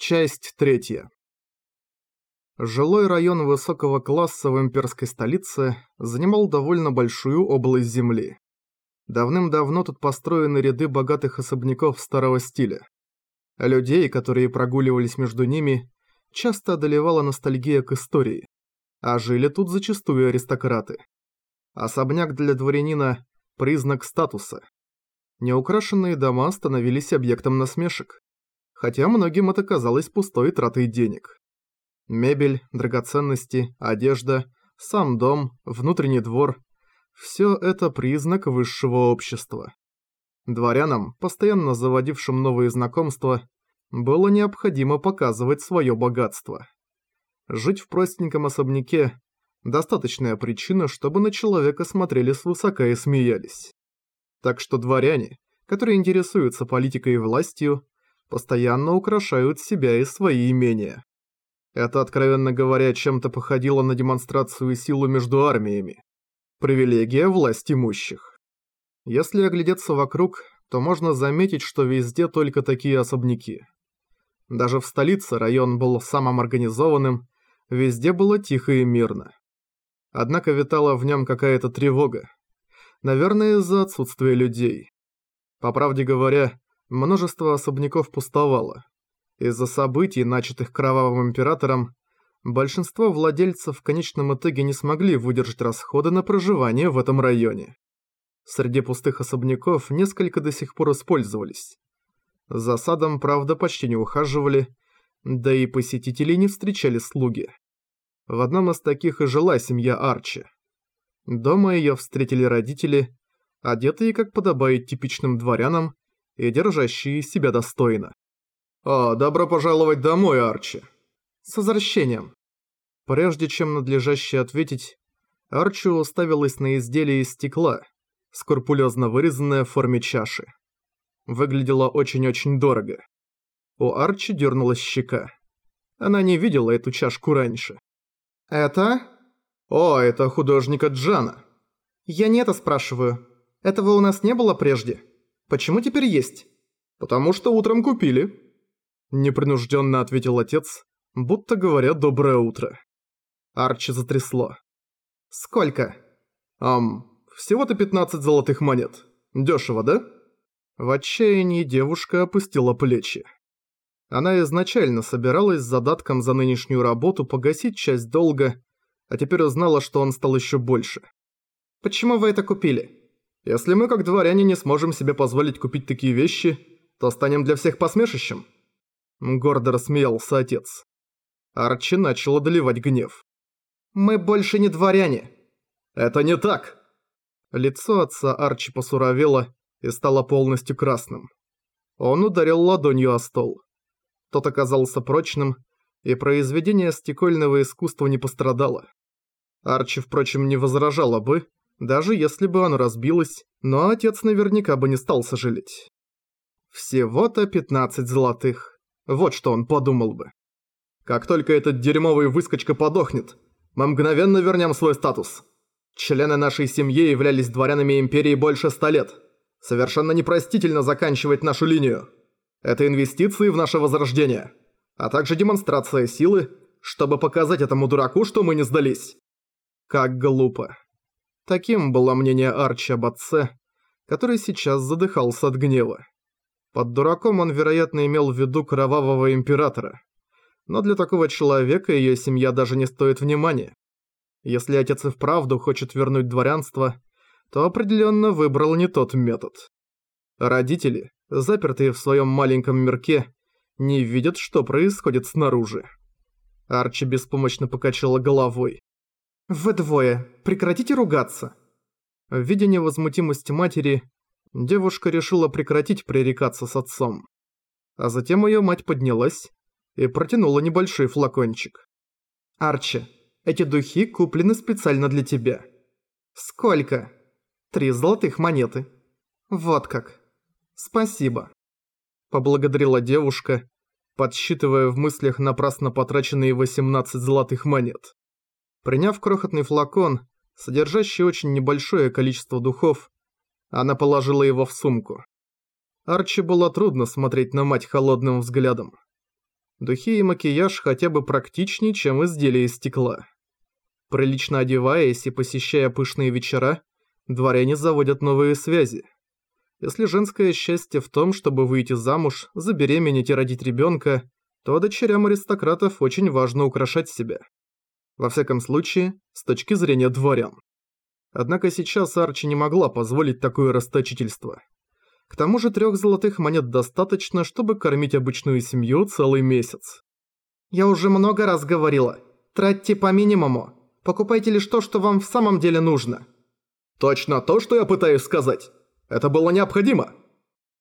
Часть третья. Жилой район высокого класса в имперской столице занимал довольно большую область земли. Давным-давно тут построены ряды богатых особняков старого стиля. Людей, которые прогуливались между ними, часто одолевала ностальгия к истории, а жили тут зачастую аристократы. Особняк для дворянина – признак статуса. Неукрашенные дома становились объектом насмешек хотя многим это казалось пустой тратой денег. Мебель, драгоценности, одежда, сам дом, внутренний двор – все это признак высшего общества. Дворянам, постоянно заводившим новые знакомства, было необходимо показывать свое богатство. Жить в простеньком особняке – достаточная причина, чтобы на человека смотрели свысока и смеялись. Так что дворяне, которые интересуются политикой и властью, постоянно украшают себя и свои имения. Это, откровенно говоря, чем-то походило на демонстрацию силы между армиями. Привилегия власть имущих. Если оглядеться вокруг, то можно заметить, что везде только такие особняки. Даже в столице район был самым организованным, везде было тихо и мирно. Однако витала в нем какая-то тревога. Наверное, из-за отсутствия людей. По правде говоря, Множество особняков пустовало. Из-за событий, начатых Кровавым Императором, большинство владельцев в конечном итоге не смогли выдержать расходы на проживание в этом районе. Среди пустых особняков несколько до сих пор использовались. За садом, правда, почти не ухаживали, да и посетителей не встречали слуги. В одном из таких и жила семья Арчи. Дома ее встретили родители, одетые, как подобает типичным дворянам, и держащие себя достойно. «О, добро пожаловать домой, Арчи!» «С возвращением!» Прежде чем надлежаще ответить, Арчи уставилась на изделие из стекла, скрупулезно вырезанное в форме чаши. Выглядело очень-очень дорого. У Арчи дернулась щека. Она не видела эту чашку раньше. «Это?» «О, это художника Джана». «Я не это спрашиваю. Этого у нас не было прежде?» Почему теперь есть?» «Потому что утром купили», – непринужденно ответил отец, будто говоря «доброе утро». Арчи затрясло. «Сколько?» «Ам, всего-то 15 золотых монет. Дёшево, да?» В отчаянии девушка опустила плечи. Она изначально собиралась с задатком за нынешнюю работу погасить часть долга, а теперь узнала, что он стал ещё больше. «Почему вы это купили?» Если мы, как дворяне, не сможем себе позволить купить такие вещи, то станем для всех посмешищем». Гордо рассмеялся отец. Арчи начал одолевать гнев. «Мы больше не дворяне». «Это не так!» Лицо отца Арчи посуровело и стало полностью красным. Он ударил ладонью о стол. Тот оказался прочным, и произведение стекольного искусства не пострадало. Арчи, впрочем, не возражала бы, даже если бы оно разбилось, но отец наверняка бы не стал сожалеть. Всего-то 15 золотых. Вот что он подумал бы. Как только этот дерьмовый выскочка подохнет, мы мгновенно вернем свой статус. Члены нашей семьи являлись дворянами Империи больше ста лет. Совершенно непростительно заканчивать нашу линию. Это инвестиции в наше возрождение, а также демонстрация силы, чтобы показать этому дураку, что мы не сдались. Как глупо. Таким было мнение Арчи об отце, который сейчас задыхался от гнева. Под дураком он, вероятно, имел в виду кровавого императора. Но для такого человека ее семья даже не стоит внимания. Если отец и вправду хочет вернуть дворянство, то определенно выбрал не тот метод. Родители, запертые в своем маленьком мирке, не видят, что происходит снаружи. Арчи беспомощно покачала головой. «Вы двое, прекратите ругаться!» Видя невозмутимость матери, девушка решила прекратить пререкаться с отцом. А затем ее мать поднялась и протянула небольшой флакончик. «Арчи, эти духи куплены специально для тебя». «Сколько?» «Три золотых монеты». «Вот как». «Спасибо». Поблагодарила девушка, подсчитывая в мыслях напрасно потраченные 18 золотых монет. Приняв крохотный флакон, содержащий очень небольшое количество духов, она положила его в сумку. Арчи было трудно смотреть на мать холодным взглядом. Духи и макияж хотя бы практичнее, чем изделия из стекла. Прилично одеваясь и посещая пышные вечера, дворяне заводят новые связи. Если женское счастье в том, чтобы выйти замуж, забеременеть и родить ребенка, то дочерям аристократов очень важно украшать себя. Во всяком случае, с точки зрения дворян. Однако сейчас Арчи не могла позволить такое расточительство. К тому же трех золотых монет достаточно, чтобы кормить обычную семью целый месяц. «Я уже много раз говорила. Тратьте по минимуму. Покупайте лишь то, что вам в самом деле нужно». «Точно то, что я пытаюсь сказать. Это было необходимо!»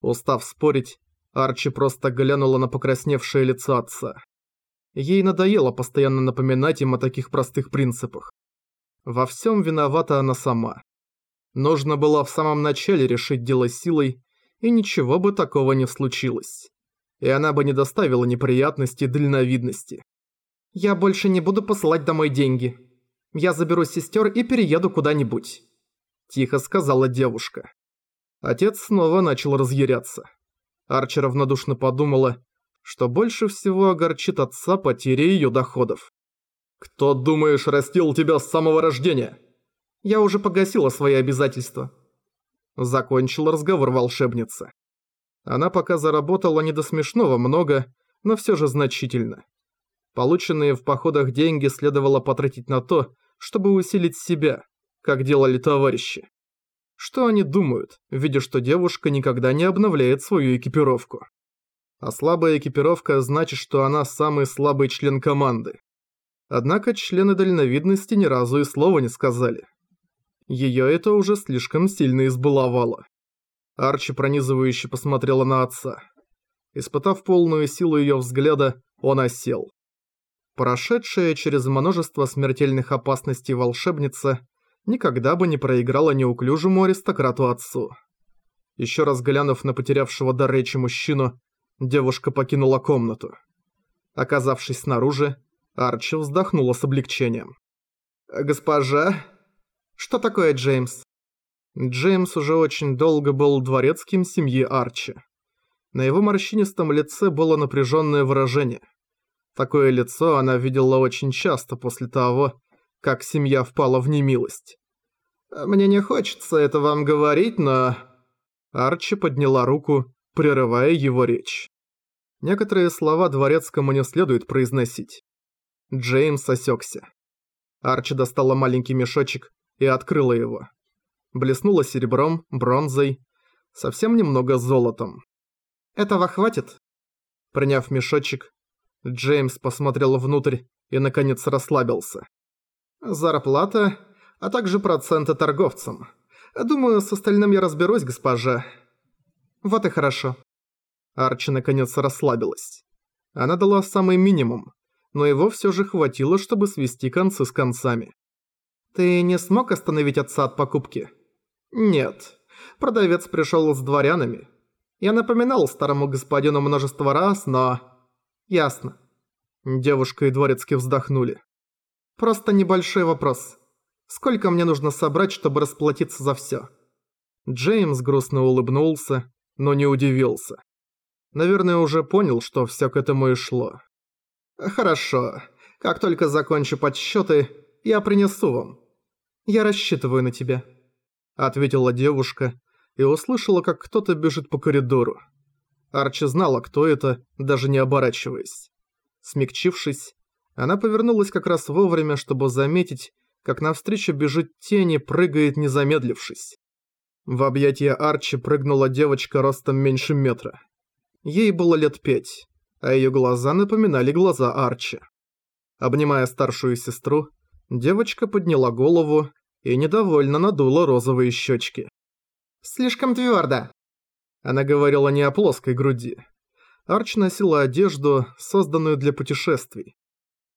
Устав спорить, Арчи просто глянула на покрасневшее лицо отца. Ей надоело постоянно напоминать им о таких простых принципах. Во всем виновата она сама. Нужно было в самом начале решить дело силой, и ничего бы такого не случилось. И она бы не доставила неприятностей дальновидности. «Я больше не буду посылать домой деньги. Я заберу сестер и перееду куда-нибудь», – тихо сказала девушка. Отец снова начал разъяряться. Арчи равнодушно подумала, что больше всего огорчит отца потеря ее доходов. «Кто, думаешь, растил тебя с самого рождения?» «Я уже погасила свои обязательства», Закончил разговор волшебница. Она пока заработала не до смешного много, но все же значительно. Полученные в походах деньги следовало потратить на то, чтобы усилить себя, как делали товарищи. Что они думают, видя, что девушка никогда не обновляет свою экипировку? А слабая экипировка значит, что она самый слабый член команды. Однако члены дальновидности ни разу и слова не сказали. Ее это уже слишком сильно избаловало. Арчи пронизывающе посмотрела на отца. Испытав полную силу ее взгляда, он осел. Прошедшая через множество смертельных опасностей волшебница никогда бы не проиграла неуклюжему аристократу отцу. Еще раз глянув на потерявшего дар речи мужчину, девушка покинула комнату. Оказавшись снаружи, Арчи вздохнула с облегчением. «Госпожа...» Что такое Джеймс? Джеймс уже очень долго был дворецким семьи Арчи. На его морщинистом лице было напряженное выражение. Такое лицо она видела очень часто после того, как семья впала в немилость. «Мне не хочется это вам говорить, но...» Арчи подняла руку, прерывая его речь. Некоторые слова дворецкому не следует произносить. Джеймс осекся. Арчи достала маленький мешочек и открыла его. Блеснула серебром, бронзой, совсем немного золотом. «Этого хватит?» Приняв мешочек, Джеймс посмотрел внутрь и, наконец, расслабился. «Зарплата, а также проценты торговцам. Думаю, с остальным я разберусь, госпожа». «Вот и хорошо». Арчи, наконец, расслабилась. Она дала самый минимум, но его все же хватило, чтобы свести концы с концами. «Ты не смог остановить отца от покупки?» «Нет. Продавец пришел с дворянами. Я напоминал старому господину множество раз, но...» «Ясно». Девушка и дворецкий вздохнули. «Просто небольшой вопрос. Сколько мне нужно собрать, чтобы расплатиться за всё?» Джеймс грустно улыбнулся, но не удивился. Наверное, уже понял, что всё к этому и шло. «Хорошо. Как только закончу подсчёты, я принесу вам. «Я рассчитываю на тебя», — ответила девушка и услышала, как кто-то бежит по коридору. Арчи знала, кто это, даже не оборачиваясь. Смягчившись, она повернулась как раз вовремя, чтобы заметить, как навстречу бежит тень и прыгает, не замедлившись. В объятия Арчи прыгнула девочка ростом меньше метра. Ей было лет пять, а ее глаза напоминали глаза Арчи. Обнимая старшую сестру, девочка подняла голову и недовольно надула розовые щечки. «Слишком твердо!» Она говорила не о плоской груди. Арч носила одежду, созданную для путешествий.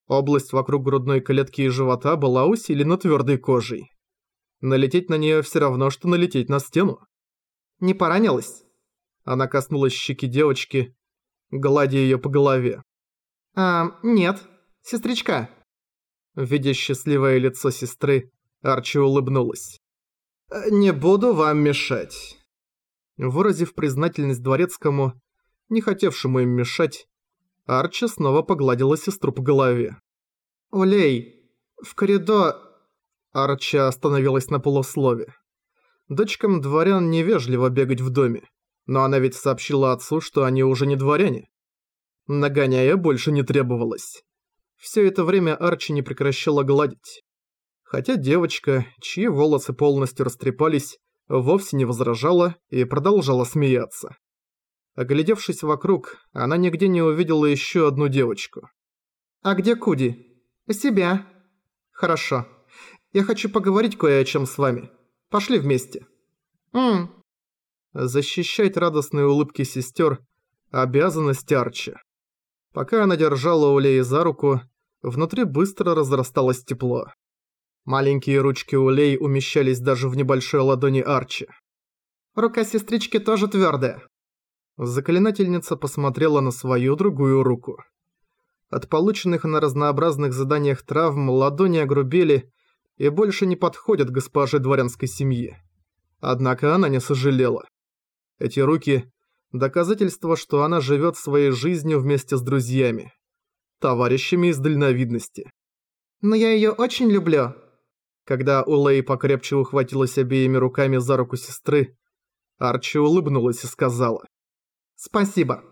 Область вокруг грудной клетки и живота была усилена твердой кожей. Налететь на нее все равно, что налететь на стену. «Не поранилась?» Она коснулась щеки девочки, гладя ее по голове. «А, нет, сестричка». Видя счастливое лицо сестры, Арчи улыбнулась. «Не буду вам мешать». Выразив признательность дворецкому, не хотевшему им мешать, Арчи снова погладила сестру по голове. «Улей, в коридор...» Арчи остановилась на полуслове. Дочкам дворян невежливо бегать в доме, но она ведь сообщила отцу, что они уже не дворяне. Нагоняя больше не требовалось. Все это время Арчи не прекращала гладить. Хотя девочка, чьи волосы полностью растрепались, вовсе не возражала и продолжала смеяться. Оглядевшись вокруг, она нигде не увидела еще одну девочку. «А где Куди?» «Себя». «Хорошо. Я хочу поговорить кое о чем с вами. Пошли вместе». «Ммм». Защищать радостные улыбки сестер – обязанность Арчи. Пока она держала Улей за руку, внутри быстро разрасталось тепло. Маленькие ручки Улей умещались даже в небольшой ладони Арчи. «Рука сестрички тоже твердая. Заклинательница посмотрела на свою другую руку. От полученных на разнообразных заданиях травм ладони огрубели и больше не подходят госпоже дворянской семьи. Однако она не сожалела. Эти руки – доказательство, что она живет своей жизнью вместе с друзьями, товарищами из дальновидности. «Но я ее очень люблю». Когда Улей покрепче ухватилась обеими руками за руку сестры, Арчи улыбнулась и сказала. «Спасибо».